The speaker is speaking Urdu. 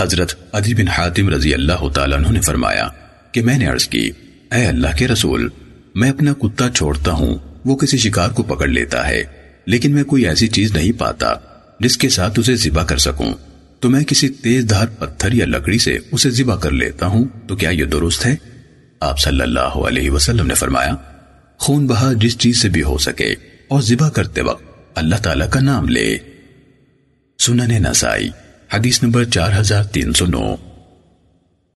حضرت عدی بن حاتم رضی اللہ تعالیٰ عنہ نے فرمایا کہ میں نے عرض کی، اے اللہ کے رسول، میں اپنا کتا چھوڑتا ہوں، وہ کسی شکار کو پکڑ لیتا ہے، لیکن میں کوئی ایسی چیز نہیں پاتا جس کے ساتھ اسے ذبح کر سکوں۔ تو میں کسی تیز دھار پتھر یا لکڑی سے اسے ذبح کر لیتا ہوں، تو کیا یہ درست ہے؟ آپ صلی اللہ علیہ وسلم نے فرمایا، خون بہا جس چیز سے بھی ہو سکے اور ذبح کرتے وقت اللہ تعالیٰ کا نام لے۔ سنن نسائی۔ حدیث نمبر چار ہزار تین سو نو۔